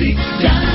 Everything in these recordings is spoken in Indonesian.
musik dan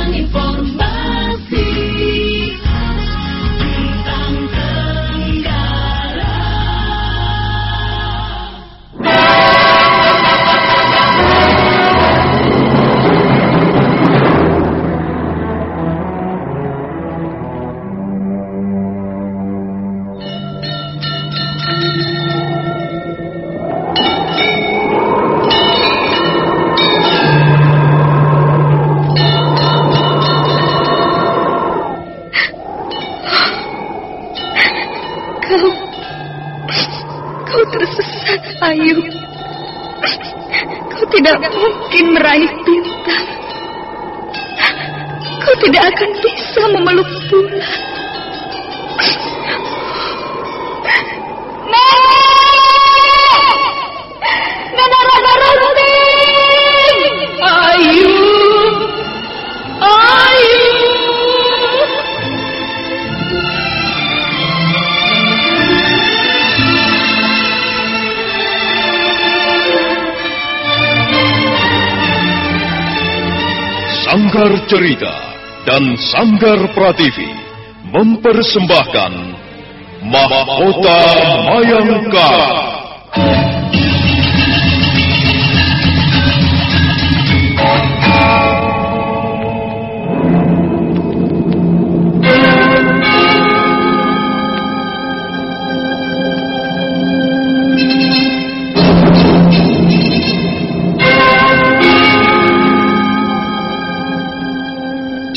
Sanggar Prativi mempersembahkan Mahkota Mayangkara.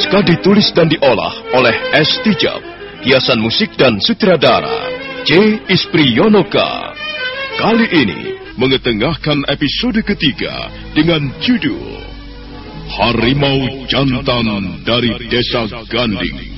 Naskah ditulis dan diolah oleh S. Tijab, hiasan musik dan sutradara C. Ispriyonoka. Kali ini mengetengahkan episode ketiga dengan judul Harimau Jantan dari Desa Ganding.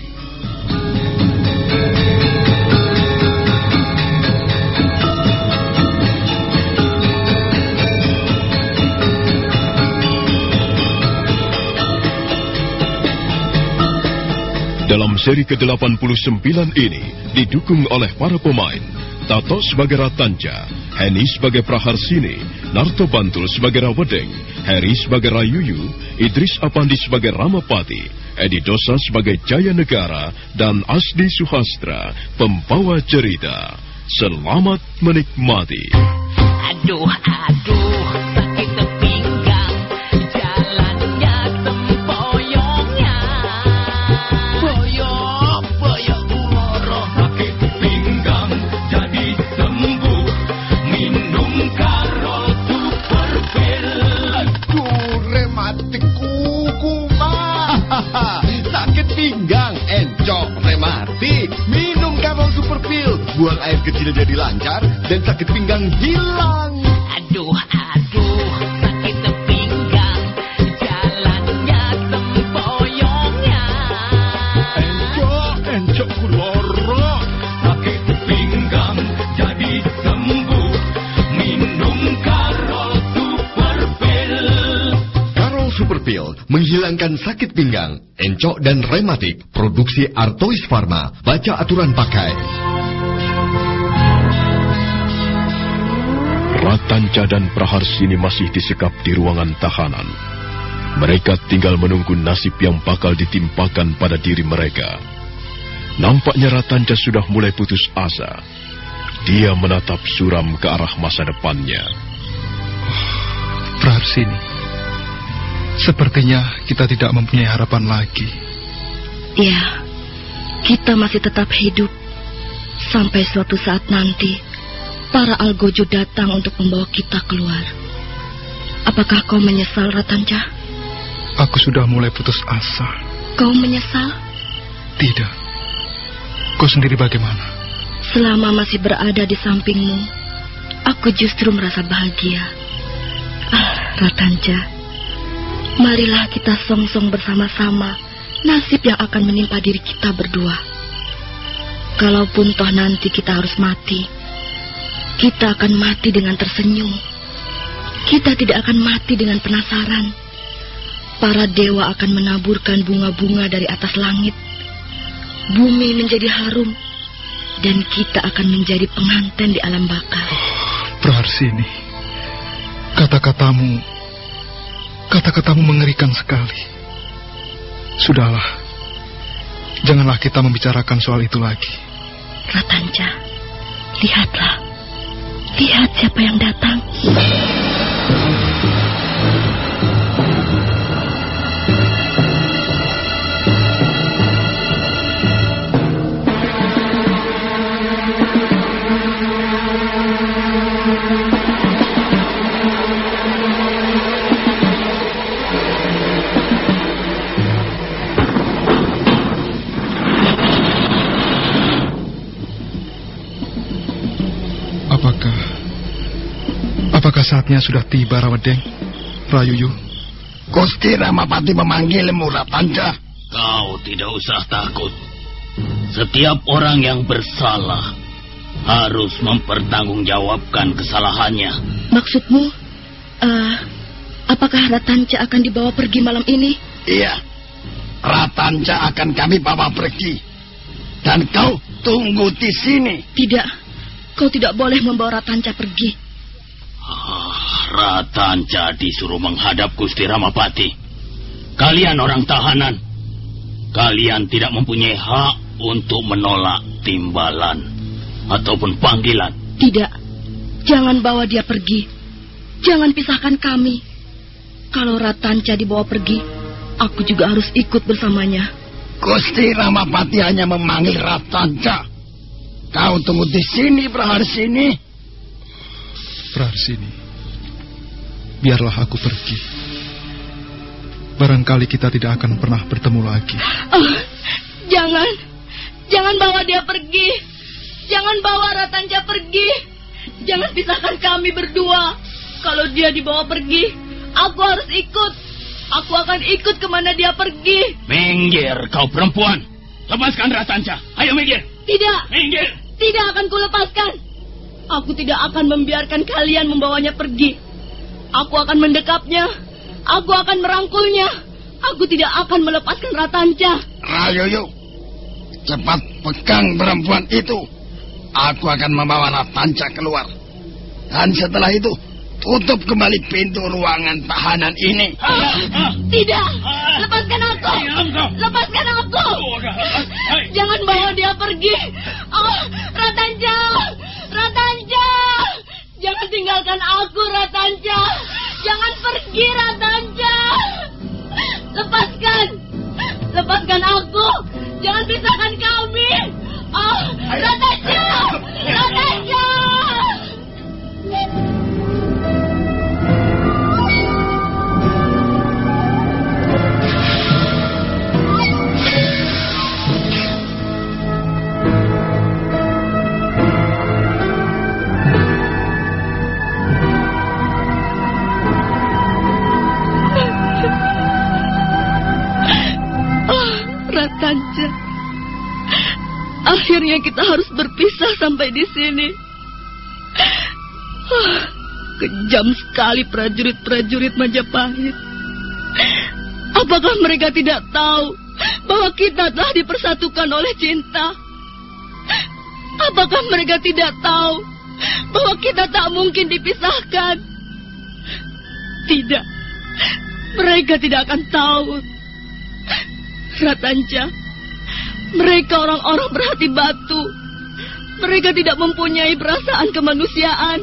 Dalam seri ke-89 ini didukung oleh para pemain Tato sebagai Ratanja, Henny sebagai Praharsini, Narto Bantul sebagai Rawedeng, Heri sebagai Rayuyu, Idris Apandi sebagai Ramapati, Edi Dosa sebagai Jaya Negara, dan Asdi Suhastra, pembawa cerita. Selamat menikmati. Aduh, aduh, encok, rematik. Minum Camel Super Pill. Buang air kecil jadi lancar dan sakit pinggang hilang. Aduh, aduh, menghilangkan sakit pinggang, encok dan rematik. Produksi Artois Pharma. Baca aturan pakai. Ratanca dan Praharsini masih disekap di ruangan tahanan. Mereka tinggal menunggu nasib yang bakal ditimpakan pada diri mereka. Nampaknya Ratanca sudah mulai putus asa. Dia menatap suram ke arah masa depannya. Praharsini, sepertinya kita tidak mempunyai harapan lagi. Ya, kita masih tetap hidup. Sampai suatu saat nanti, para Algojo datang untuk membawa kita keluar. Apakah kau menyesal, Ratanca? Aku sudah mulai putus asa. Kau menyesal? Tidak. Kau sendiri bagaimana? Selama masih berada di sampingmu, aku justru merasa bahagia. Ah, Ratanca, marilah kita song-song bersama-sama nasib yang akan menimpa diri kita berdua. Kalaupun toh nanti kita harus mati, kita akan mati dengan tersenyum. Kita tidak akan mati dengan penasaran. Para dewa akan menaburkan bunga-bunga dari atas langit. Bumi menjadi harum dan kita akan menjadi pengantin di alam baka. Praharsini, kata-katamu, kata-katamu mengerikan sekali. Sudahlah, janganlah kita membicarakan soal itu lagi. Ratanca, lihatlah. Lihat siapa yang datang. Apakah saatnya sudah tiba Rawedeng, Rayuyu? Gusti Ramapati memanggilmu Ratanca. Kau tidak usah takut. Setiap orang yang bersalah harus mempertanggungjawabkan kesalahannya. Maksudmu, eh, apakah Ratanca akan dibawa pergi malam ini? Iya. Ratanca akan kami bawa pergi. Dan kau tunggu di sini. Tidak, kau tidak boleh membawa Ratanca pergi. Ratanca disuruh menghadap Gusti Ramapati. Kalian orang tahanan. Kalian tidak mempunyai hak untuk menolak timbalan ataupun panggilan. Tidak, jangan bawa dia pergi. Jangan pisahkan kami. Kalau Ratanca dibawa pergi, aku juga harus ikut bersamanya. Gusti Ramapati hanya memanggil Ratanca. Kau tunggu di sini, Praharsini. Praharsini, biarlah aku pergi. Barangkali kita tidak akan pernah bertemu lagi. Oh, jangan, jangan bawa dia pergi. Jangan bawa Ratanca pergi. Jangan pisahkan kami berdua. Kalau dia dibawa pergi, aku harus ikut. Aku akan ikut ke mana dia pergi. Minggir kau perempuan. Lepaskan Ratanca. Ayo minggir. Tidak, Minggir. tidak akan kulepaskan. Aku tidak akan membiarkan kalian membawanya pergi. Aku akan mendekapnya. Aku akan merangkulnya. Aku tidak akan melepaskan Ratanca. Rayoyo, cepat pegang perempuan itu. Aku akan membawa Ratanca keluar. Dan setelah itu, tutup kembali pintu ruangan tahanan ini. Tidak, lepaskan aku. Lepaskan aku. Jangan bawa dia pergi. Oh, Ratanca, Ratanca. Jangan tinggalkan aku, Ratanca. Jangan pergi, Ratanca. Lepaskan. Lepaskan aku. Jangan pisahkan kami. Oh, Ratanca. Ratanca. Akhirnya kita harus berpisah sampai di sini. Ah, kejam sekali prajurit-prajurit Majapahit. Apakah mereka tidak tahu bahwa kita telah dipersatukan oleh cinta? Apakah mereka tidak tahu bahwa kita tak mungkin dipisahkan? Tidak. Mereka tidak akan tahu. Ratanja, mereka orang-orang berhati batu. Mereka tidak mempunyai perasaan kemanusiaan.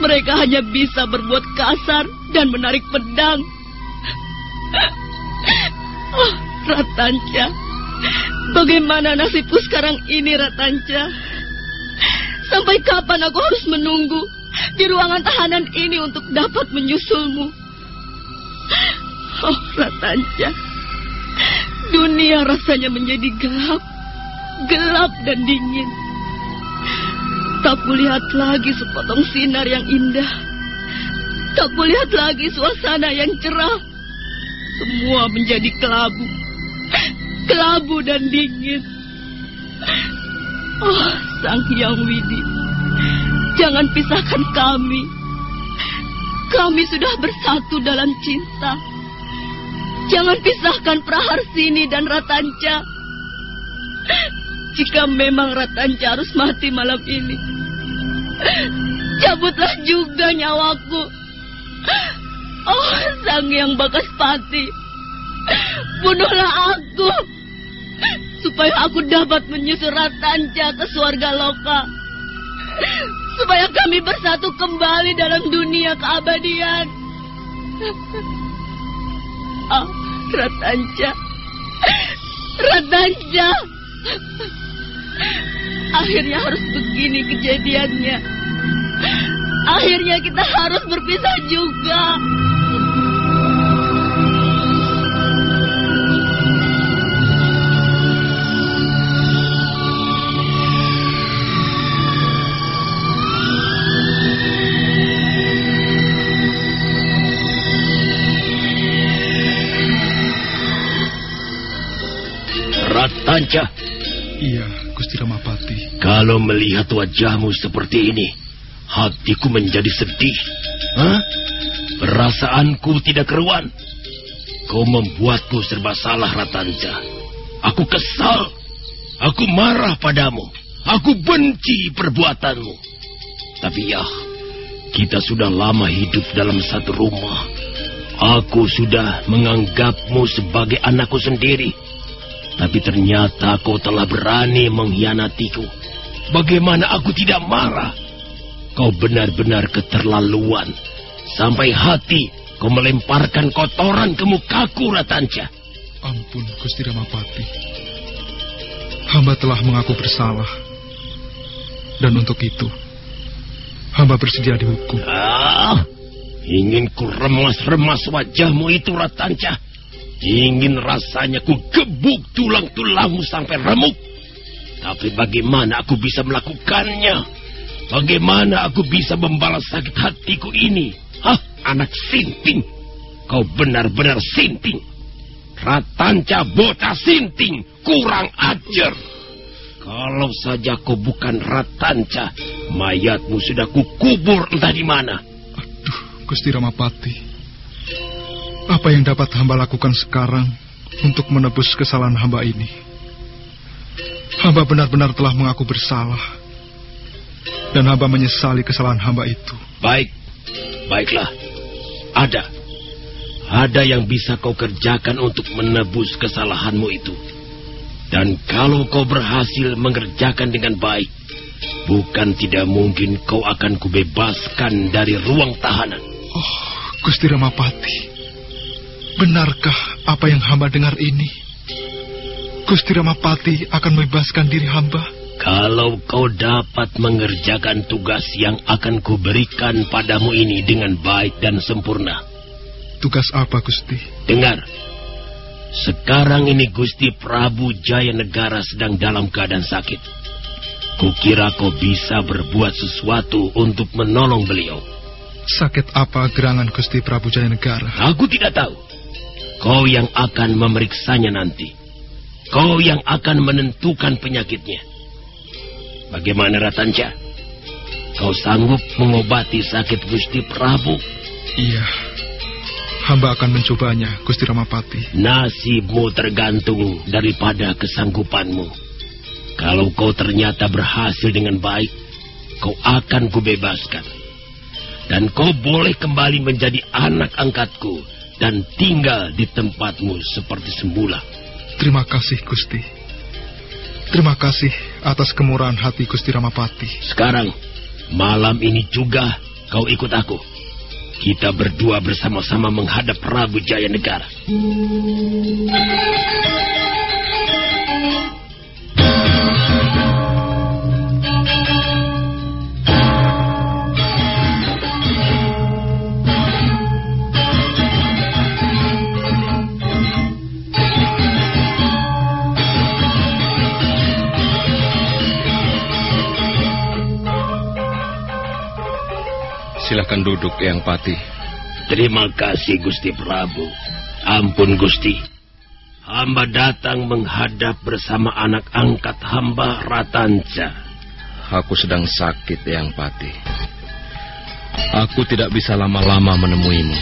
Mereka hanya bisa berbuat kasar dan menarik pedang. Oh, Ratanja. Bagaimana nasibku sekarang ini, Ratanja? Sampai kapan aku harus menunggu di ruangan tahanan ini untuk dapat menyusulmu? Oh, Ratanja. Dunia rasanya menjadi gelap. Gelap dan dingin. Tak kulihat lagi sepotong sinar yang indah. Tak kulihat lagi suasana yang cerah. Semua menjadi kelabu. Kelabu dan dingin. Oh, Sang Hyang Widi. Jangan pisahkan kami. Kami sudah bersatu dalam cinta. Jangan pisahkan Praharsini dan Ratanca. Jika memang Ratanca harus mati malam ini, cabutlah juga nyawaku. Oh, Sang Yang Bagaspati, bunuhlah aku supaya aku dapat menyusul Ratanca ke surga loka. Supaya kami bersatu kembali dalam dunia keabadian. Ah, Ratanca. Ratanca. Akhirnya harus begini kejadiannya. Akhirnya kita harus berpisah juga. Ratanca, Iya, Gusti Ramapati. kalau melihat wajahmu seperti ini, hatiku menjadi sedih. Hah? Perasaanku tidak keruan. Kau membuatku serba salah, Ratanca. Aku kesal. Aku marah padamu. Aku benci perbuatanmu. Tapi ya, kita sudah lama hidup dalam satu rumah. Aku sudah menganggapmu sebagai anakku sendiri. Tapi ternyata kau telah berani mengkhianatiku. Bagaimana aku tidak marah? Kau benar-benar keterlaluan. Sampai hati kau melemparkan kotoran ke mukaku, Ratanca. Ampun, Gusti Ramapati. Hamba telah mengaku bersalah. Dan untuk itu, hamba bersedia dihukum. Ah, ingin ku remas-remas wajahmu itu, Ratanca. Ingin rasanya ku gebuk tulang-tulangmu sampai remuk. Tapi bagaimana aku bisa melakukannya? Bagaimana aku bisa membalas sakit hatiku ini? Hah, anak sinting. Kau benar-benar sinting. Ratanca bocah sinting, kurang ajar. Kalau saja kau bukan Ratanca, mayatmu sudah kukubur entah di mana. Aduh, Gusti Ramapati. Apa yang dapat hamba lakukan sekarang untuk menebus kesalahan hamba ini? Hamba benar-benar telah mengaku bersalah. Dan hamba menyesali kesalahan hamba itu. Baik, baiklah. Ada. Ada yang bisa kau kerjakan untuk menebus kesalahanmu itu. Dan kalau kau berhasil mengerjakan dengan baik, bukan tidak mungkin kau akan kubebaskan dari ruang tahanan. Oh, Gusti Ramapati. Benarkah apa yang hamba dengar ini? Gusti Ramapati akan membebaskan diri hamba? Kalau kau dapat mengerjakan tugas yang akan kuberikan padamu ini dengan baik dan sempurna. Tugas apa, Gusti? Dengar. Sekarang ini Gusti Prabu Jaya Negara sedang dalam keadaan sakit. Kukira kau bisa berbuat sesuatu untuk menolong beliau. Sakit apa gerangan Gusti Prabu Jaya Negara? Aku tidak tahu. Kau yang akan memeriksanya nanti. Kau yang akan menentukan penyakitnya. Bagaimana Ratanca? Kau sanggup mengobati sakit Gusti Prabu? Iya. Hamba akan mencobanya, Gusti Ramapati. Nasibmu tergantung daripada kesanggupanmu. Kalau kau ternyata berhasil dengan baik, kau akan kubebaskan. Dan kau boleh kembali menjadi anak angkatku dan tinggal di tempatmu seperti semula. Terima kasih, Gusti. Terima kasih atas kemurahan hati Gusti Ramapati. Sekarang, malam ini juga kau ikut aku. Kita berdua bersama-sama menghadap Prabu Jaya Negara. Silahkan duduk, Yang Pati. Terima kasih Gusti Prabu. Ampun Gusti. Hamba datang menghadap bersama anak angkat hamba Ratanca. Aku sedang sakit, Yang Pati. Aku tidak bisa lama-lama menemuimu.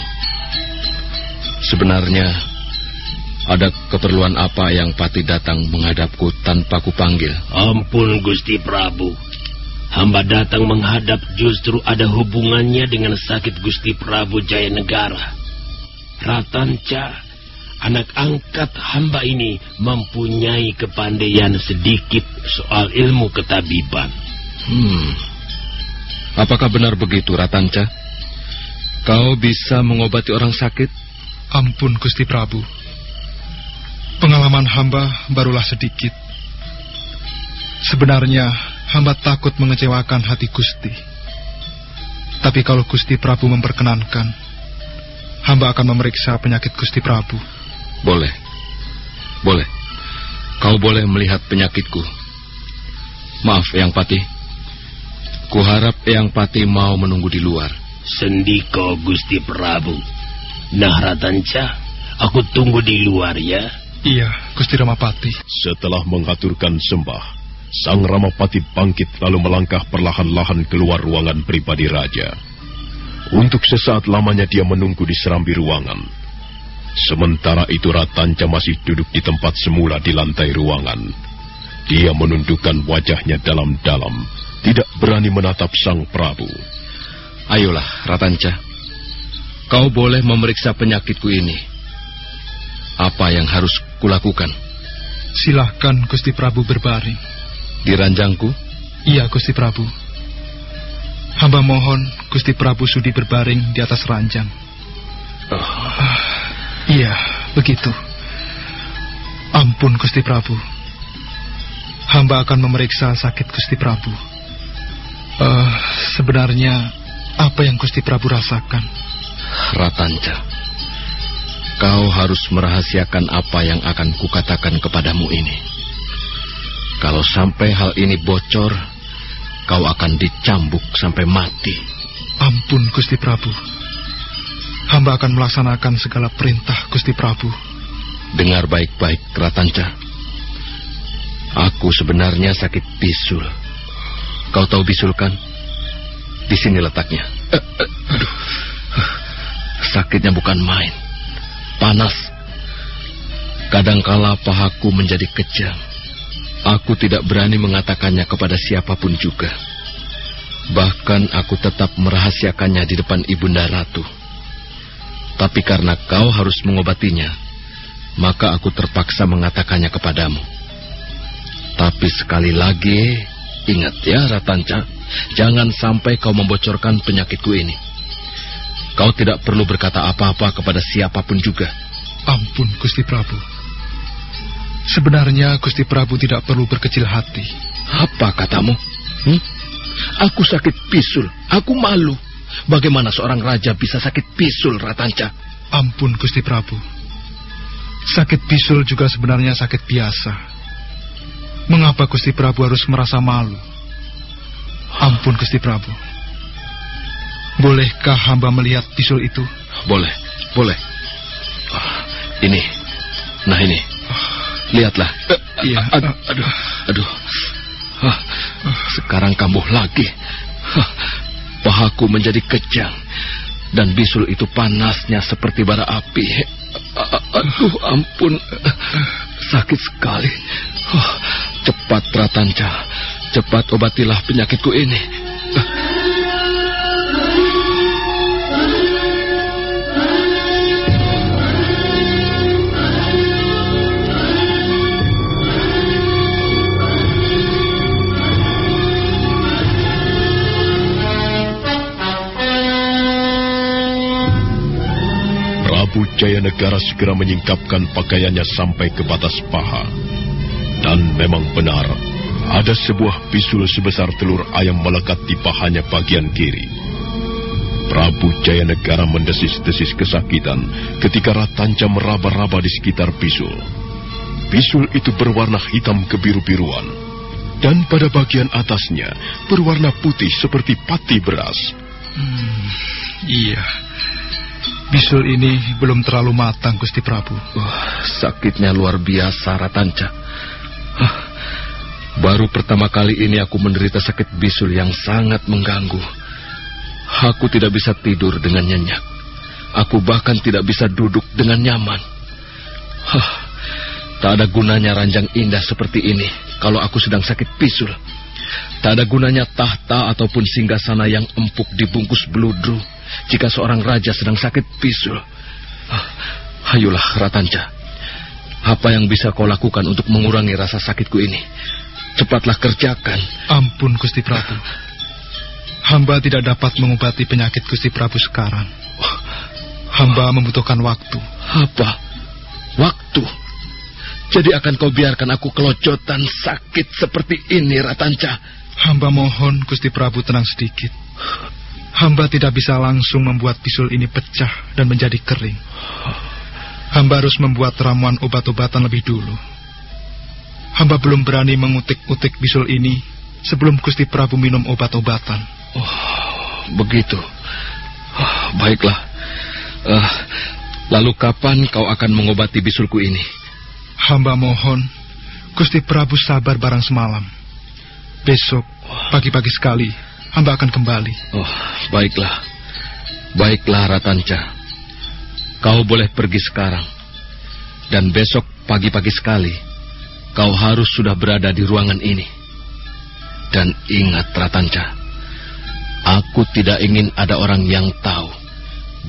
Sebenarnya, ada keperluan apa yang Pati datang menghadapku tanpa kupanggil? Ampun Gusti Prabu. Hamba datang menghadap justru ada hubungannya dengan sakit Gusti Prabu Jaya Negara. Ratanca, anak angkat hamba ini mempunyai kepandaian sedikit soal ilmu ketabiban. Hmm. Apakah benar begitu, Ratanca? Kau bisa mengobati orang sakit? Ampun, Gusti Prabu. Pengalaman hamba barulah sedikit. Sebenarnya hamba takut mengecewakan hati Gusti. Tapi kalau Gusti Prabu memperkenankan, hamba akan memeriksa penyakit Gusti Prabu. Boleh. Boleh. Kau boleh melihat penyakitku. Maaf, Yang Pati. Kuharap Yang Pati mau menunggu di luar. Sendiko Gusti Prabu. Nah Ratanca, aku tunggu di luar ya. Iya, Gusti Ramapati. Setelah mengaturkan sembah, Sang Ramapati bangkit lalu melangkah perlahan-lahan keluar ruangan pribadi raja. Untuk sesaat lamanya dia menunggu di serambi ruangan. Sementara itu Ratanca masih duduk di tempat semula di lantai ruangan. Dia menundukkan wajahnya dalam-dalam, tidak berani menatap Sang Prabu. Ayolah, Ratanca. Kau boleh memeriksa penyakitku ini. Apa yang harus kulakukan? Silahkan Gusti Prabu berbaring. Di ranjangku? Iya, Gusti Prabu. Hamba mohon Gusti Prabu sudi berbaring di atas ranjang. Ah, iya, begitu. Ampun, Gusti Prabu. Hamba akan memeriksa sakit Gusti Prabu. Eh, sebenarnya apa yang Gusti Prabu rasakan? Ratanca, kau harus merahasiakan apa yang akan kukatakan kepadamu ini. Kalau sampai hal ini bocor, kau akan dicambuk sampai mati. Ampun, Gusti Prabu. Hamba akan melaksanakan segala perintah Gusti Prabu. Dengar baik-baik, Ratanca. Aku sebenarnya sakit bisul. Kau tahu bisul kan? Di sini letaknya. Aduh. Sakitnya bukan main. Panas. Kadangkala pahaku menjadi kejang. Aku tidak berani mengatakannya kepada siapa pun juga. Bahkan aku tetap merahasiakannya di depan Ibunda Ratu. Tapi karena kau harus mengobatinya, maka aku terpaksa mengatakannya kepadamu. Tapi sekali lagi, ingat ya Ratanca, jangan sampai kau membocorkan penyakitku ini. Kau tidak perlu berkata apa-apa kepada siapa pun juga. Ampun, Gusti Prabu. Sebenarnya Gusti Prabu tidak perlu berkecil hati. Apa katamu? Hmm? Aku sakit pisul. Aku malu. Bagaimana seorang raja bisa sakit pisul, Ratanca? Ampun, Gusti Prabu. Sakit bisul juga sebenarnya sakit biasa. Mengapa Gusti Prabu harus merasa malu? Ampun, Gusti Prabu. Bolehkah hamba melihat bisul itu? Boleh, boleh. Ah, ini, nah ini. Lihatlah. Iya. Aduh, aduh, aduh. Ah, Sekarang kambuh lagi. Ah, Pahaku menjadi kejang. Dan bisul itu panasnya seperti bara api. Aduh, ampun. Sakit sekali. Oh, cepat, Ratanca. Cepat obatilah penyakitku ini. Prabu Jayanegara segera menyingkapkan pakaiannya sampai ke batas paha. Dan memang benar, ada sebuah bisul sebesar telur ayam melekat di pahanya bagian kiri. Prabu Jayanegara mendesis-desis kesakitan ketika Ratanca meraba-raba di sekitar bisul. Bisul itu berwarna hitam kebiru-biruan. Dan pada bagian atasnya berwarna putih seperti pati beras. Hmm, iya. Bisul ini belum terlalu matang, Gusti Prabu. Wah, sakitnya luar biasa, Ratanca. Hah, baru pertama kali ini aku menderita sakit bisul yang sangat mengganggu. Aku tidak bisa tidur dengan nyenyak. Aku bahkan tidak bisa duduk dengan nyaman. Hah, tak ada gunanya ranjang indah seperti ini kalau aku sedang sakit bisul. Tak ada gunanya tahta ataupun singgasana yang empuk dibungkus beludru jika seorang raja sedang sakit bisul. Ah, Ayolah, Ratanca. Apa yang bisa kau lakukan untuk mengurangi rasa sakitku ini? Cepatlah kerjakan. Ampun, Gusti Prabu. Hamba tidak dapat mengobati penyakit Gusti Prabu sekarang. Hamba membutuhkan waktu. Apa? Waktu? Jadi akan kau biarkan aku kelocotan sakit seperti ini, Ratanca? Hamba mohon Gusti Prabu tenang sedikit. Hamba tidak bisa langsung membuat bisul ini pecah dan menjadi kering. Hamba harus membuat ramuan obat-obatan lebih dulu. Hamba belum berani mengutik-utik bisul ini sebelum Gusti Prabu minum obat-obatan. Oh, begitu. Oh, baiklah. Eh, lalu kapan kau akan mengobati bisulku ini? Hamba mohon Gusti Prabu sabar barang semalam. Besok pagi-pagi sekali hamba akan kembali. Oh, baiklah. Baiklah, Ratanca. Kau boleh pergi sekarang. Dan besok pagi-pagi sekali, kau harus sudah berada di ruangan ini. Dan ingat, Ratanca, aku tidak ingin ada orang yang tahu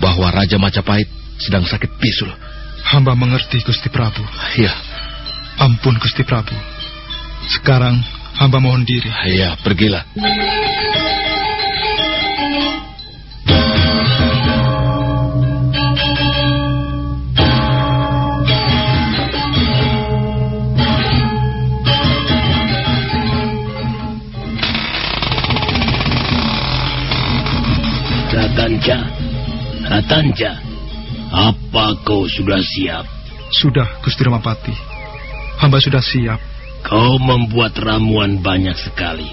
bahwa Raja Majapahit sedang sakit bisul. Hamba mengerti, Gusti Prabu. Ya, Ampun, Gusti Prabu. Sekarang hamba mohon diri. ya, pergilah. Ratanca, apa kau sudah siap? Sudah, Gusti Ramapati. Hamba sudah siap. Kau membuat ramuan banyak sekali.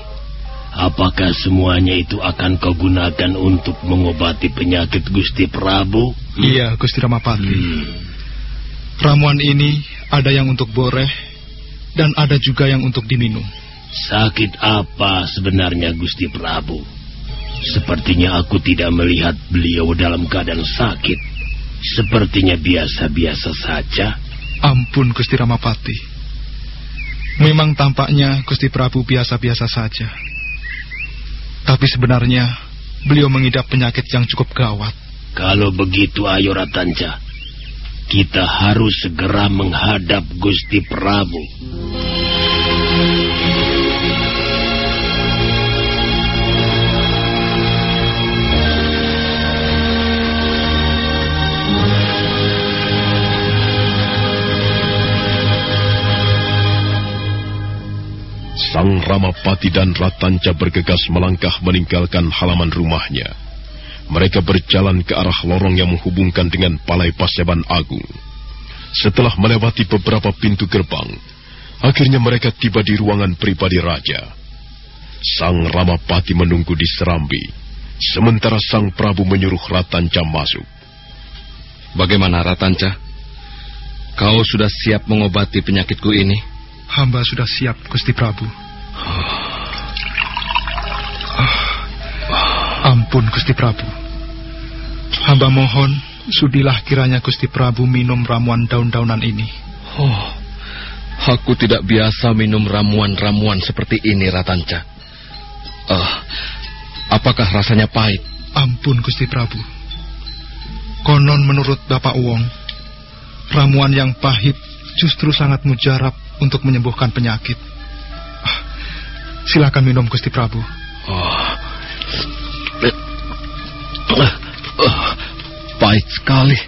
Apakah semuanya itu akan kau gunakan untuk mengobati penyakit Gusti Prabu? Iya, Gusti Ramapati. Hmm. Ramuan ini ada yang untuk boreh dan ada juga yang untuk diminum. Sakit apa sebenarnya Gusti Prabu? Sepertinya aku tidak melihat beliau dalam keadaan sakit. Sepertinya biasa-biasa saja. Ampun, Gusti Ramapati. Memang tampaknya Gusti Prabu biasa-biasa saja. Tapi sebenarnya beliau mengidap penyakit yang cukup gawat. Kalau begitu ayo Ratanca. Kita harus segera menghadap Gusti Prabu. Sang Ramapati dan Ratanca bergegas melangkah meninggalkan halaman rumahnya. Mereka berjalan ke arah lorong yang menghubungkan dengan Palai Paseban Agung. Setelah melewati beberapa pintu gerbang, akhirnya mereka tiba di ruangan pribadi raja. Sang Ramapati menunggu di serambi, sementara Sang Prabu menyuruh Ratanca masuk. Bagaimana, Ratanca? Kau sudah siap mengobati penyakitku ini? Hamba sudah siap, Gusti Prabu. Ampun, Gusti Prabu. Hamba mohon, sudilah kiranya Gusti Prabu minum ramuan daun-daunan ini. Oh, aku tidak biasa minum ramuan-ramuan seperti ini, Ratanca. Ah, apakah rasanya pahit? Ampun Gusti Prabu. Konon menurut Bapak Wong, ramuan yang pahit justru sangat mujarab untuk menyembuhkan penyakit. Ah, silakan minum Gusti Prabu. Oh. Ah, pahit sekali.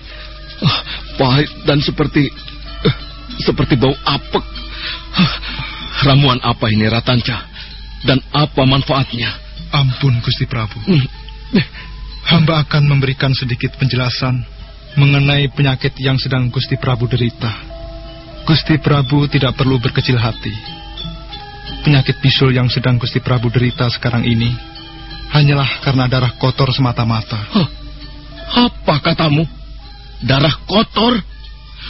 Ah, pahit dan seperti seperti bau apek. Ramuan apa ini Ratanca? Dan apa manfaatnya? Ampun Gusti Prabu. Hmm. Hamba akan memberikan sedikit penjelasan mengenai penyakit yang sedang Gusti Prabu derita. Gusti Prabu tidak perlu berkecil hati. Penyakit bisul yang sedang Gusti Prabu derita sekarang ini hanyalah karena darah kotor semata-mata. Hah? Apa katamu? Darah kotor?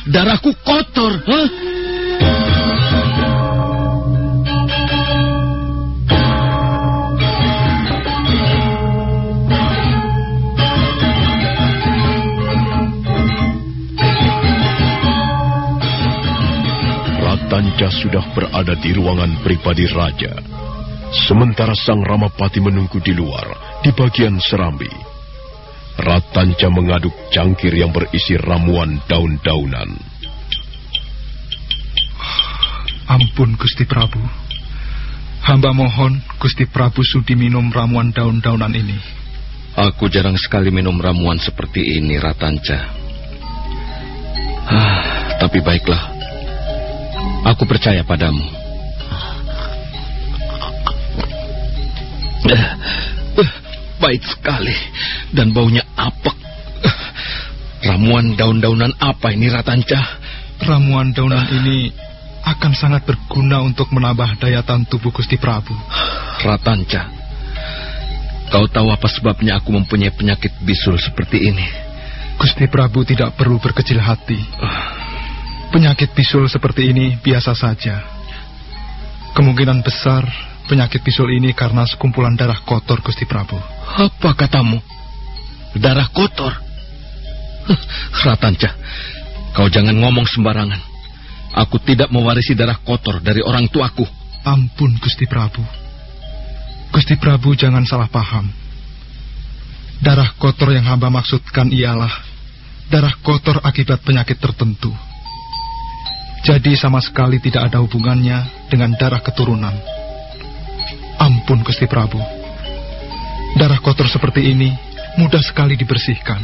Darahku kotor, hah? Ratanca sudah berada di ruangan pribadi raja. Sementara sang Ramapati menunggu di luar, di bagian serambi. Ratanca mengaduk cangkir yang berisi ramuan daun-daunan. Ampun Gusti Prabu. Hamba mohon Gusti Prabu sudi minum ramuan daun-daunan ini. Aku jarang sekali minum ramuan seperti ini, Ratanca. Ah, tapi baiklah. Aku percaya padamu. Baik sekali. Dan baunya apek. Ramuan daun-daunan apa ini, Ratanca? Ramuan daunan ini akan sangat berguna untuk menambah daya tahan tubuh Gusti Prabu. Ratanca. Kau tahu apa sebabnya aku mempunyai penyakit bisul seperti ini? Gusti Prabu tidak perlu berkecil hati. Penyakit bisul seperti ini biasa saja. Kemungkinan besar penyakit bisul ini karena sekumpulan darah kotor Gusti Prabu. Apa katamu? Darah kotor? Huh, Ratanca, kau jangan ngomong sembarangan. Aku tidak mewarisi darah kotor dari orang tuaku. Ampun Gusti Prabu. Gusti Prabu jangan salah paham. Darah kotor yang hamba maksudkan ialah darah kotor akibat penyakit tertentu. Jadi sama sekali tidak ada hubungannya dengan darah keturunan. Ampun Gusti Prabu. Darah kotor seperti ini mudah sekali dibersihkan.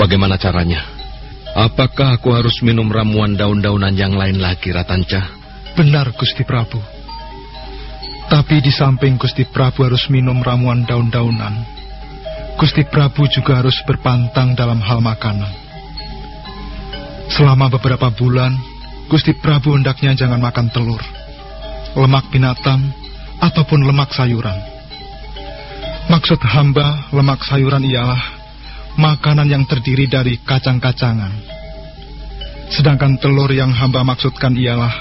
Bagaimana caranya? Apakah aku harus minum ramuan daun-daunan yang lain lagi, Ratanca? Benar Gusti Prabu. Tapi di samping Gusti Prabu harus minum ramuan daun-daunan, Gusti Prabu juga harus berpantang dalam hal makanan. Selama beberapa bulan, Gusti Prabu hendaknya jangan makan telur, lemak binatang, ataupun lemak sayuran. Maksud hamba lemak sayuran ialah makanan yang terdiri dari kacang-kacangan. Sedangkan telur yang hamba maksudkan ialah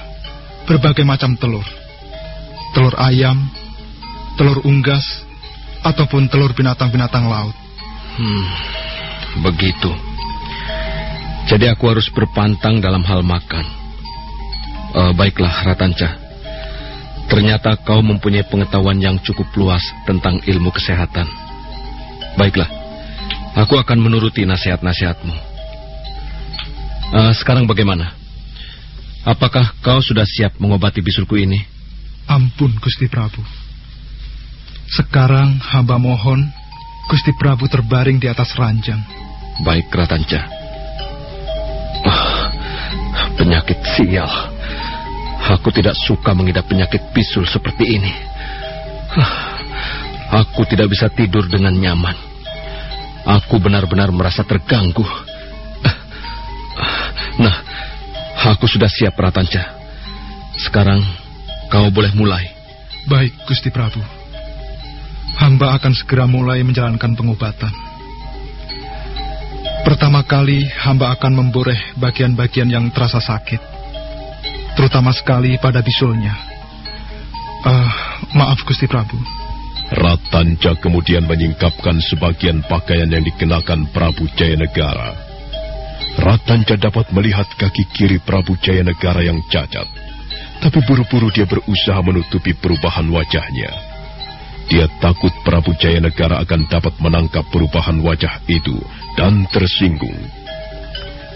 berbagai macam telur. Telur ayam, telur unggas, ataupun telur binatang-binatang laut. Hmm, begitu. Jadi aku harus berpantang dalam hal makan. Eh, baiklah, Ratanca. Ternyata kau mempunyai pengetahuan yang cukup luas tentang ilmu kesehatan. Baiklah, aku akan menuruti nasihat-nasihatmu. Eh, sekarang bagaimana? Apakah kau sudah siap mengobati bisulku ini? Ampun Gusti Prabu. Sekarang hamba mohon Gusti Prabu terbaring di atas ranjang. Baik, Ratanca. Ah, penyakit sial. Aku tidak suka mengidap penyakit bisul seperti ini. Ah, Aku tidak bisa tidur dengan nyaman. Aku benar-benar merasa terganggu. Ah, Nah, aku sudah siap, Ratanca. Sekarang kau boleh mulai. Baik Gusti Prabu. Hamba akan segera mulai menjalankan pengobatan. Pertama kali hamba akan memboreh bagian-bagian yang terasa sakit. Terutama sekali pada bisulnya. Ah, maaf Gusti Prabu. Ratanca kemudian menyingkapkan sebagian pakaian yang dikenakan Prabu Jayanegara. Ratanca dapat melihat kaki kiri Prabu Jayanegara yang cacat, tapi buru-buru dia berusaha menutupi perubahan wajahnya. Dia takut Prabu Jayanegara akan dapat menangkap perubahan wajah itu dan tersinggung.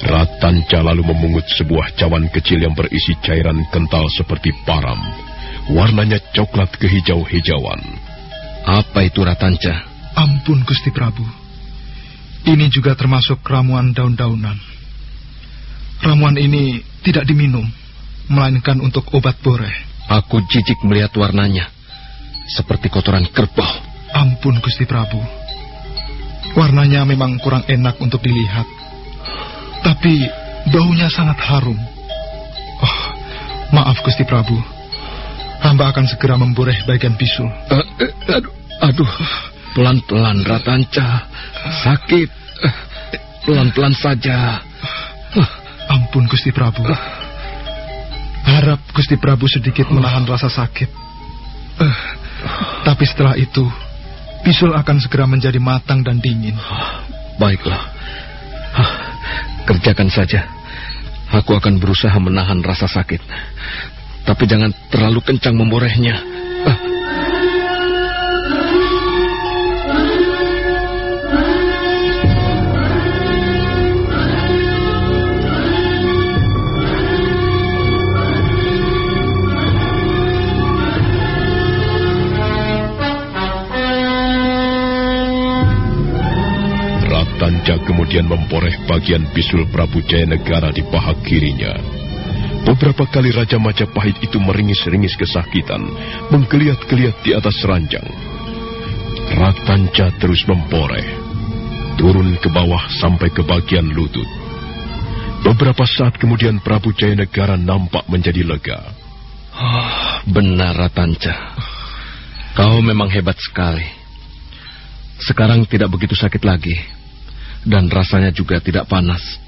Ratanca lalu memungut sebuah cawan kecil yang berisi cairan kental seperti param. Warnanya coklat kehijau-hijauan. Apa itu Ratanca? Ampun Gusti Prabu. Ini juga termasuk ramuan daun-daunan. Ramuan ini tidak diminum, melainkan untuk obat boreh. Aku jijik melihat warnanya. Seperti kotoran kerbau. Ampun Gusti Prabu. Warnanya memang kurang enak untuk dilihat. Tapi baunya sangat harum. Oh, maaf Gusti Prabu. Hamba akan segera memboreh bagian bisul. Uh, uh, aduh, aduh, pelan-pelan Ratanca. Sakit. Pelan-pelan saja. Uh, ampun Gusti Prabu. Harap Gusti Prabu sedikit menahan rasa sakit. Uh, tapi setelah itu, bisul akan segera menjadi matang dan dingin. Baiklah. Kerjakan saja. Aku akan berusaha menahan rasa sakit. Tapi jangan terlalu kencang memborehnya. Ratanca kemudian memboreh bagian bisul Prabu Jayanegara di paha kirinya. Beberapa kali Raja Majapahit itu meringis-ringis kesakitan, menggeliat-geliat di atas ranjang. Ratanca terus memboreh, turun ke bawah sampai ke bagian lutut. Beberapa saat kemudian Prabu Jayanegara nampak menjadi lega. Oh, benar Ratanca. Kau memang hebat sekali. Sekarang tidak begitu sakit lagi. Dan rasanya juga tidak panas.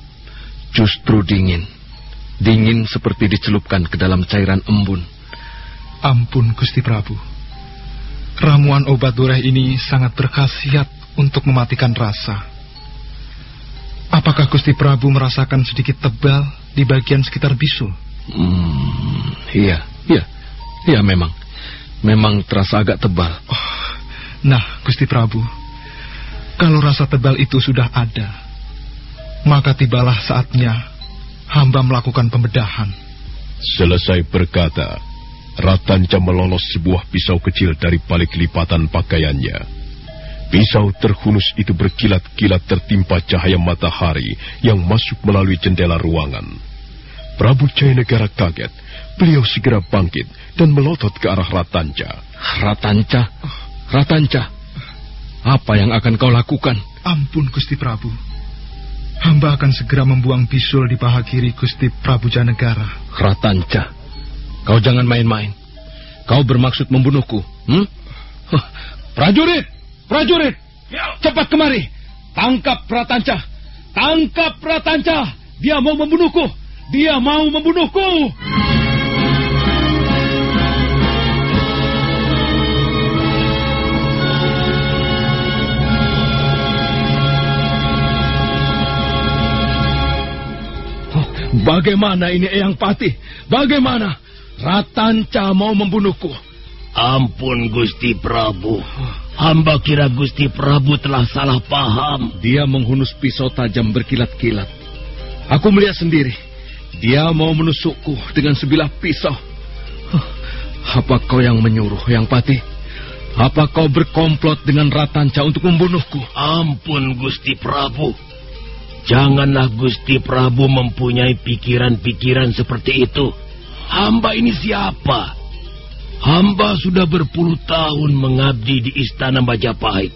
Justru dingin. Dingin seperti dicelupkan ke dalam cairan embun. Ampun Gusti Prabu. Ramuan obat doreh ini sangat berkhasiat untuk mematikan rasa. Apakah Gusti Prabu merasakan sedikit tebal di bagian sekitar bisul? Hmm, iya, iya, iya memang. Memang terasa agak tebal. Oh, nah, Gusti Prabu, kalau rasa tebal itu sudah ada, maka tibalah saatnya hamba melakukan pembedahan. Selesai berkata, Ratanca melolos sebuah pisau kecil dari balik lipatan pakaiannya. Pisau terhunus itu berkilat-kilat tertimpa cahaya matahari yang masuk melalui jendela ruangan. Prabu Jayanegara kaget. Beliau segera bangkit dan melotot ke arah Ratanca. Ratanca? Ratanca? Apa yang akan kau lakukan? Ampun Gusti Prabu. Hamba akan segera membuang bisul di paha kiri Gusti Prabu Janegara. Ratanca, kau jangan main-main. Kau bermaksud membunuhku, hmm? Huh. Prajurit, prajurit, cepat kemari. Tangkap Ratanca, tangkap Ratanca. Dia mau membunuhku, dia mau membunuhku. Bagaimana ini Eyang Patih? Bagaimana? Ratanca mau membunuhku. Ampun Gusti Prabu. Hamba kira Gusti Prabu telah salah paham. Dia menghunus pisau tajam berkilat-kilat. Aku melihat sendiri. Dia mau menusukku dengan sebilah pisau. Apa kau yang menyuruh, Yang Patih? Apa kau berkomplot dengan Ratanca untuk membunuhku? Ampun Gusti Prabu. Janganlah Gusti Prabu mempunyai pikiran-pikiran seperti itu. Hamba ini siapa? Hamba sudah berpuluh tahun mengabdi di Istana Majapahit.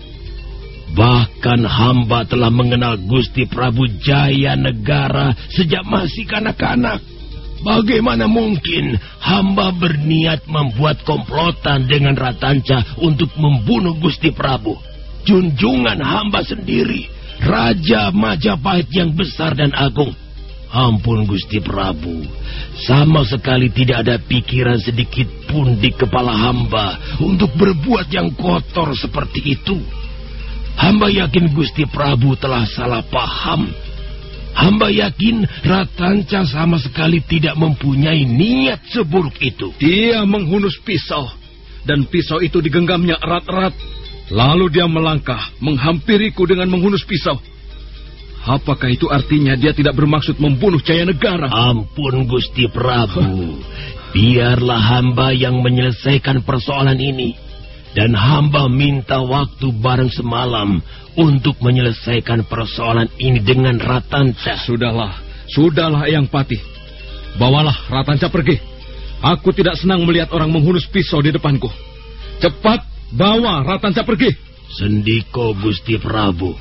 Bahkan hamba telah mengenal Gusti Prabu Jaya Negara sejak masih kanak-kanak. Bagaimana mungkin hamba berniat membuat komplotan dengan Ratanca untuk membunuh Gusti Prabu? Junjungan hamba sendiri Raja Majapahit yang besar dan agung. Ampun Gusti Prabu, sama sekali tidak ada pikiran sedikit pun di kepala hamba untuk berbuat yang kotor seperti itu. Hamba yakin Gusti Prabu telah salah paham. Hamba yakin Ratanca sama sekali tidak mempunyai niat seburuk itu. Dia menghunus pisau, dan pisau itu digenggamnya erat-erat. Lalu dia melangkah, menghampiriku dengan menghunus pisau. Apakah itu artinya dia tidak bermaksud membunuh Jaya Negara? Ampun Gusti Prabu, biarlah hamba yang menyelesaikan persoalan ini. Dan hamba minta waktu bareng semalam untuk menyelesaikan persoalan ini dengan Ratanca. Sudahlah, sudahlah Eyang Patih. Bawalah Ratanca pergi. Aku tidak senang melihat orang menghunus pisau di depanku. Cepat bawa Ratanca pergi. Sendiko Gusti Prabu.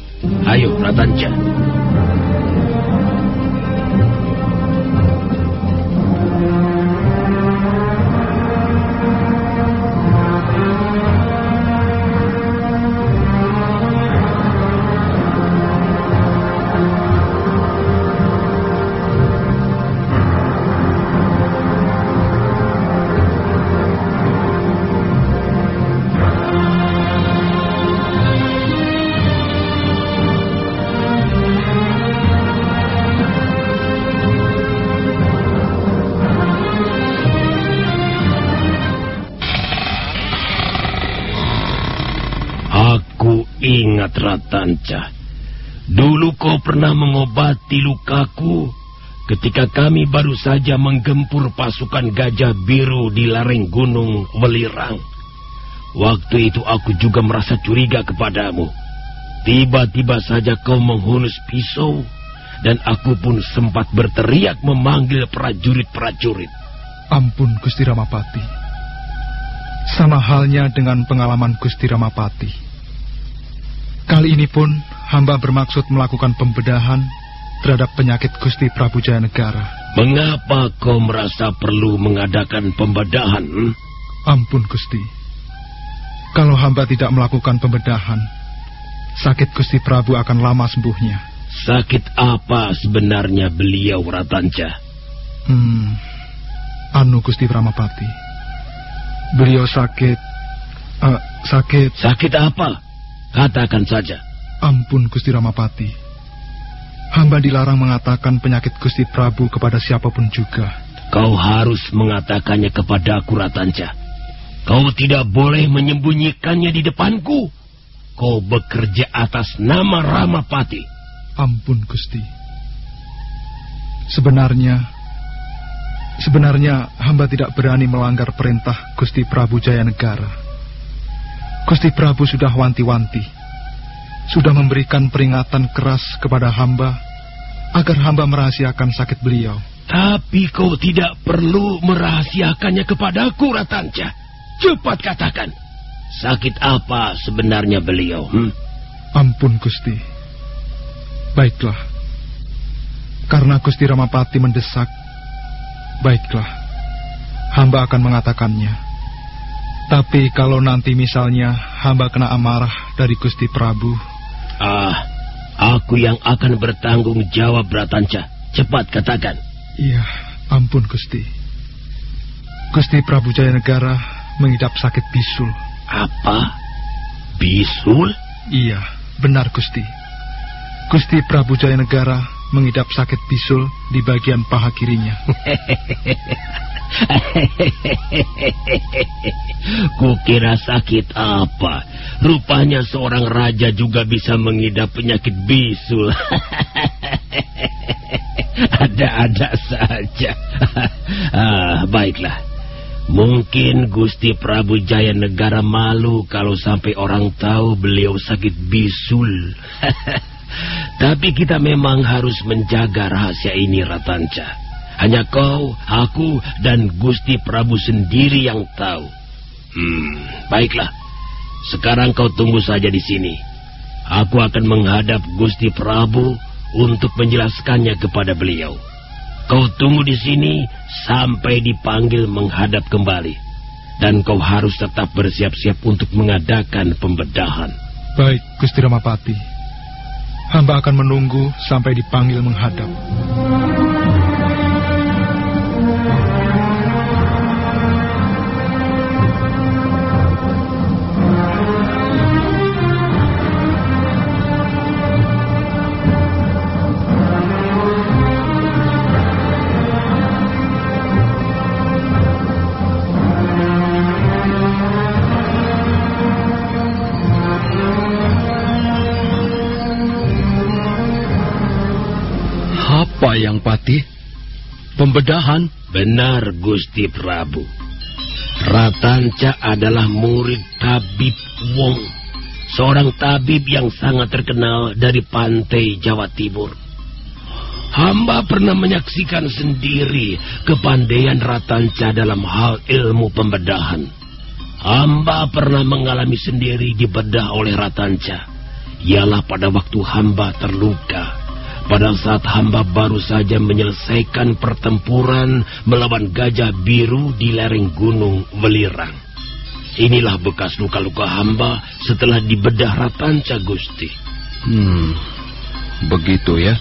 Ayo Ratanca. Ratanca. Dulu kau pernah mengobati lukaku ketika kami baru saja menggempur pasukan gajah biru di lereng gunung Welirang. Waktu itu aku juga merasa curiga kepadamu. Tiba-tiba saja kau menghunus pisau dan aku pun sempat berteriak memanggil prajurit-prajurit. Ampun Gusti Ramapati. Sama halnya dengan pengalaman Gusti Ramapati. Kali ini pun hamba bermaksud melakukan pembedahan terhadap penyakit Gusti Prabu Jayanegara. Mengapa kau merasa perlu mengadakan pembedahan? hmm? Ampun Gusti. Kalau hamba tidak melakukan pembedahan, sakit Gusti Prabu akan lama sembuhnya. Sakit apa sebenarnya beliau Ratanca? Hmm, anu Gusti Pramapati. Beliau sakit, eh, sakit. Sakit apa? Katakan saja. Ampun Gusti Ramapati. Hamba dilarang mengatakan penyakit Gusti Prabu kepada siapa pun juga. Kau harus mengatakannya kepada aku Ratanca. Kau tidak boleh menyembunyikannya di depanku. Kau bekerja atas nama Ramapati. Ampun Gusti. Sebenarnya, sebenarnya hamba tidak berani melanggar perintah Gusti Prabu Jayanegara. Gusti Prabu sudah wanti-wanti, sudah memberikan peringatan keras kepada hamba agar hamba merahasiakan sakit beliau. Tapi kau tidak perlu merahasiakannya kepadaku, Ratanca. Cepat katakan. Sakit apa sebenarnya beliau? Hmm? Ampun Gusti. Baiklah. Karena Gusti Ramapati mendesak, baiklah. Hamba akan mengatakannya. Tapi kalau nanti misalnya hamba kena amarah dari Gusti Prabu, Ah, aku yang akan bertanggung jawab, Ratanca. Cepat katakan. iya, ampun Gusti. Gusti Prabu Jayanegara mengidap sakit bisul. Apa? Bisul? Iya, benar Gusti. Gusti Prabu Jayanegara mengidap sakit bisul di bagian paha kirinya. Kukira sakit apa? Rupanya seorang raja juga bisa mengidap penyakit bisul. Ada-ada saja. ah, baiklah. Mungkin Gusti Prabu Jaya Negara malu kalau sampai orang tahu beliau sakit bisul. Tapi kita memang harus menjaga rahasia ini, Ratanca. Hanya kau, aku, dan Gusti Prabu sendiri yang tahu. Hmm, baiklah. Sekarang kau tunggu saja di sini. Aku akan menghadap Gusti Prabu untuk menjelaskannya kepada beliau. Kau tunggu di sini sampai dipanggil menghadap kembali. Dan kau harus tetap bersiap-siap untuk mengadakan pembedahan. Baik, Gusti Ramapati. Hamba akan menunggu sampai dipanggil menghadap. Pembedahan? Benar, Gusti Prabu. Ratanca adalah murid tabib Wong, seorang tabib yang sangat terkenal dari pantai Jawa Timur. Hamba pernah menyaksikan sendiri kepandaian Ratanca dalam hal ilmu pembedahan. Hamba pernah mengalami sendiri dibedah oleh Ratanca. Ialah pada waktu hamba terluka pada saat hamba baru saja menyelesaikan pertempuran melawan gajah biru di lereng gunung Welirang. Inilah bekas luka-luka hamba setelah dibedah Ratanca Gusti. Hmm, begitu ya.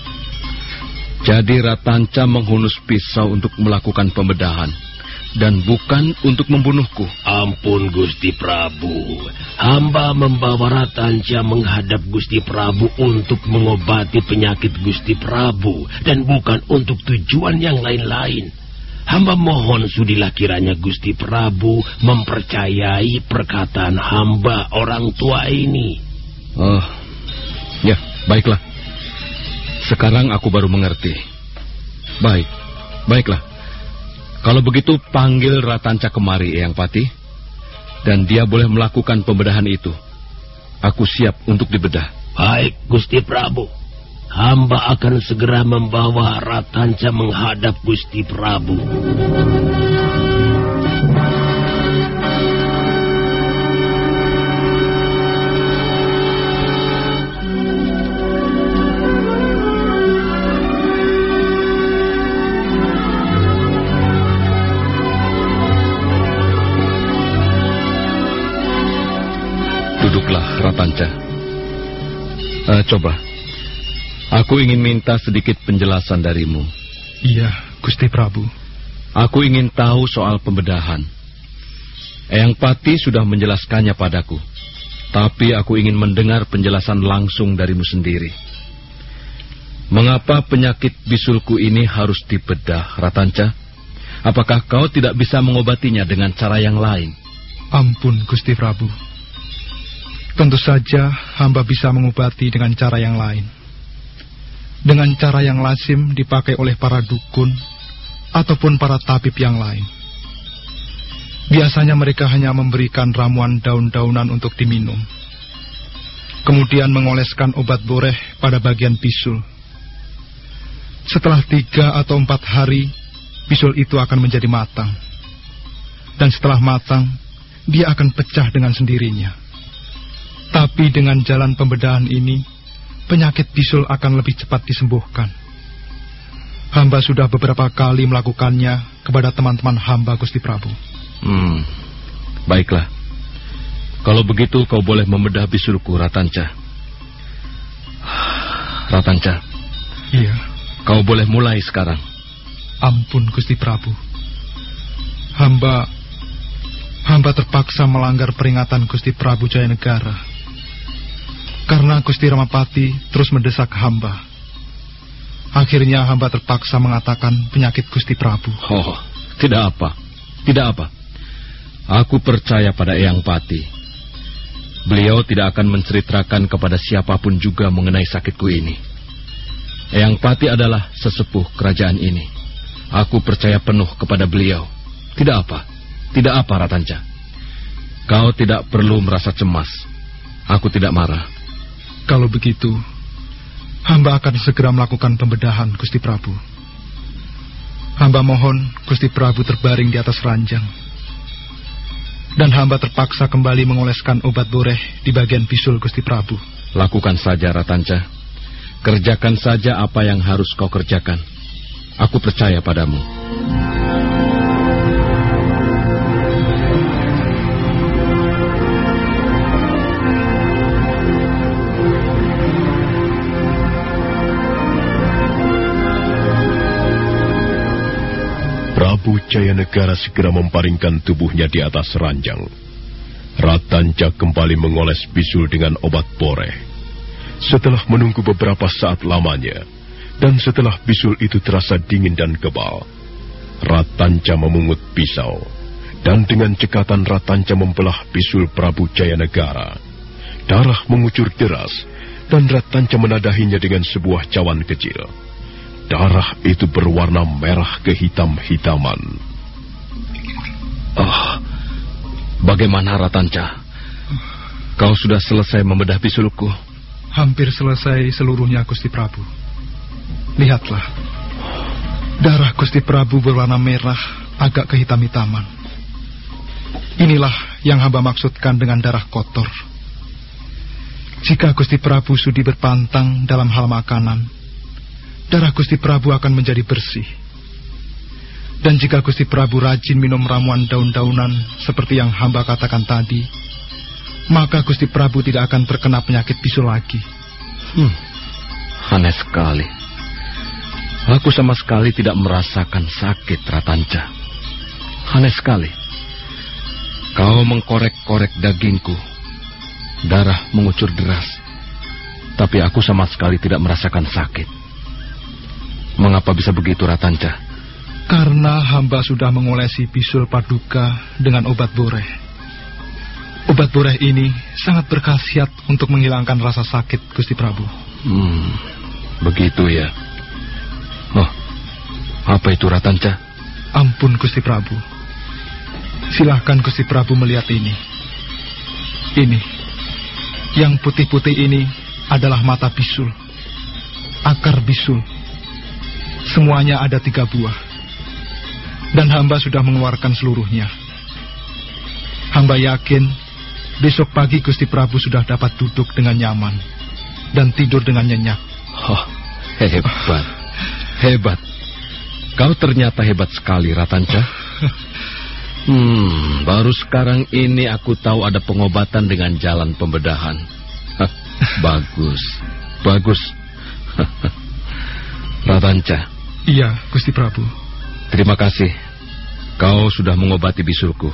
Jadi Ratanca menghunus pisau untuk melakukan pembedahan dan bukan untuk membunuhku. Ampun Gusti Prabu, hamba membawa Ratanca menghadap Gusti Prabu untuk mengobati penyakit Gusti Prabu dan bukan untuk tujuan yang lain-lain. Hamba mohon sudilah kiranya Gusti Prabu mempercayai perkataan hamba orang tua ini. Oh, ya, baiklah. Sekarang aku baru mengerti. Baik, baiklah. Kalau begitu panggil Ratanca kemari, Eyang Pati. Dan dia boleh melakukan pembedahan itu. Aku siap untuk dibedah. Baik, Gusti Prabu. Hamba akan segera membawa Ratanca menghadap Gusti Prabu. Duduklah, Ratanca. Eh, coba, aku ingin minta sedikit penjelasan darimu. Iya, Gusti Prabu. Aku ingin tahu soal pembedahan. Eyang Pati sudah menjelaskannya padaku, tapi aku ingin mendengar penjelasan langsung darimu sendiri. Mengapa penyakit bisulku ini harus dibedah, Ratanca? Apakah kau tidak bisa mengobatinya dengan cara yang lain? Ampun, Gusti Prabu. Tentu saja hamba bisa mengobati dengan cara yang lain. Dengan cara yang lazim dipakai oleh para dukun ataupun para tabib yang lain. Biasanya mereka hanya memberikan ramuan daun-daunan untuk diminum. Kemudian mengoleskan obat boreh pada bagian bisul. Setelah tiga atau empat hari, bisul itu akan menjadi matang. Dan setelah matang, dia akan pecah dengan sendirinya. Tapi dengan jalan pembedahan ini, penyakit bisul akan lebih cepat disembuhkan. Hamba sudah beberapa kali melakukannya kepada teman-teman hamba Gusti Prabu. Hmm, baiklah. Kalau begitu kau boleh membedah bisulku, Ratanca. Ratanca. Iya. Kau boleh mulai sekarang. Ampun Gusti Prabu. Hamba hamba terpaksa melanggar peringatan Gusti Prabu Jaya Negara. Karena Gusti Ramapati terus mendesak hamba. Akhirnya hamba terpaksa mengatakan penyakit Gusti Prabu. Oh, tidak apa. Tidak apa. Aku percaya pada Eyang Pati. Beliau tidak akan menceritakan kepada siapa pun juga mengenai sakitku ini. Eyang Pati adalah sesepuh kerajaan ini. Aku percaya penuh kepada beliau. Tidak apa. Tidak apa, Ratanca. Kau tidak perlu merasa cemas. Aku tidak marah. Kalau begitu, hamba akan segera melakukan pembedahan Gusti Prabu. Hamba mohon Gusti Prabu terbaring di atas ranjang. Dan hamba terpaksa kembali mengoleskan obat boreh di bagian bisul Gusti Prabu. Lakukan saja, Ratanca. Kerjakan saja apa yang harus kau kerjakan. Aku percaya padamu. Prabu Jayanegara segera memparingkan tubuhnya di atas ranjang. Ratanca kembali mengoles bisul dengan obat boreh. Setelah menunggu beberapa saat lamanya, dan setelah bisul itu terasa dingin dan kebal, Ratanca memungut pisau, dan dengan cekatan Ratanca membelah bisul Prabu Jayanegara. Darah mengucur deras, dan Ratanca menadahinya dengan sebuah cawan kecil. Darah itu berwarna merah kehitam-hitaman. Oh, bagaimana Ratanca? Kau sudah selesai membedah bisulku? Hampir selesai seluruhnya, Gusti Prabu. Lihatlah. Darah Gusti Prabu berwarna merah, agak kehitam-hitaman. Inilah yang hamba maksudkan dengan darah kotor. Jika Gusti Prabu sudi berpantang dalam hal makanan, darah Gusti Prabu akan menjadi bersih. Dan jika Gusti Prabu rajin minum ramuan daun-daunan seperti yang hamba katakan tadi, maka Gusti Prabu tidak akan terkena penyakit bisul lagi. Hmm, aneh sekali. Aku sama sekali tidak merasakan sakit, Ratanca. Aneh sekali. Kau mengkorek-korek dagingku. Darah mengucur deras. Tapi aku sama sekali tidak merasakan sakit. Mengapa bisa begitu, Ratanca? Karena hamba sudah mengolesi bisul paduka dengan obat boreh. Obat boreh ini sangat berkhasiat untuk menghilangkan rasa sakit, Gusti Prabu. Hmm, begitu ya. Oh, apa itu Ratanca? Ampun, Gusti Prabu. Silahkan Gusti Prabu melihat ini. Ini. Yang putih-putih ini adalah mata bisul. Akar bisul. Semuanya ada tiga buah. Dan hamba sudah mengeluarkan seluruhnya. Hamba yakin besok pagi Gusti Prabu sudah dapat duduk dengan nyaman dan tidur dengan nyenyak. Oh, hebat. Hebat. Kau ternyata hebat sekali, Ratanca. Hmm, baru sekarang ini aku tahu ada pengobatan dengan jalan pembedahan. Hah, bagus, bagus. Ratanca, Iya, Gusti Prabu. terima kasih. Kau sudah mengobati bisulku.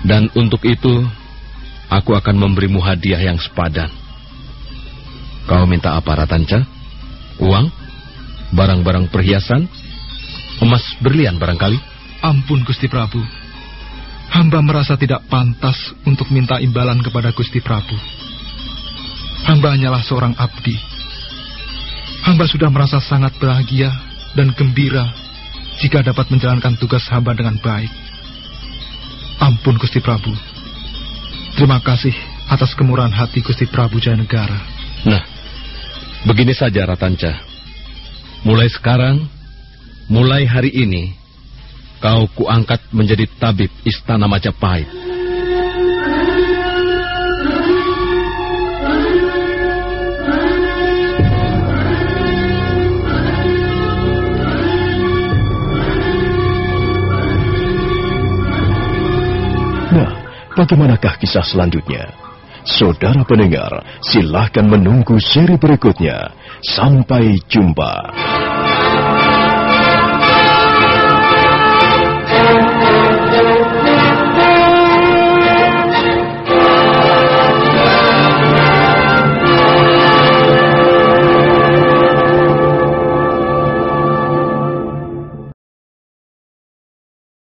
Dan untuk itu, aku akan memberimu hadiah yang sepadan. Kau minta apa, Ratanca? Uang? Barang-barang perhiasan? Emas berlian barangkali? Ampun Gusti Prabu. Hamba merasa tidak pantas untuk minta imbalan kepada Gusti Prabu. Hamba hanyalah seorang abdi. Hamba sudah merasa sangat bahagia dan gembira jika dapat menjalankan tugas hamba dengan baik. Ampun Gusti Prabu. Terima kasih atas kemurahan hati Gusti Prabu Jayanegara. Nah, begini saja Ratanca. Mulai sekarang, mulai hari ini, kau kuangkat menjadi tabib Istana Majapahit. Bagaimanakah kisah selanjutnya? Saudara pendengar, silahkan menunggu seri berikutnya. Sampai jumpa.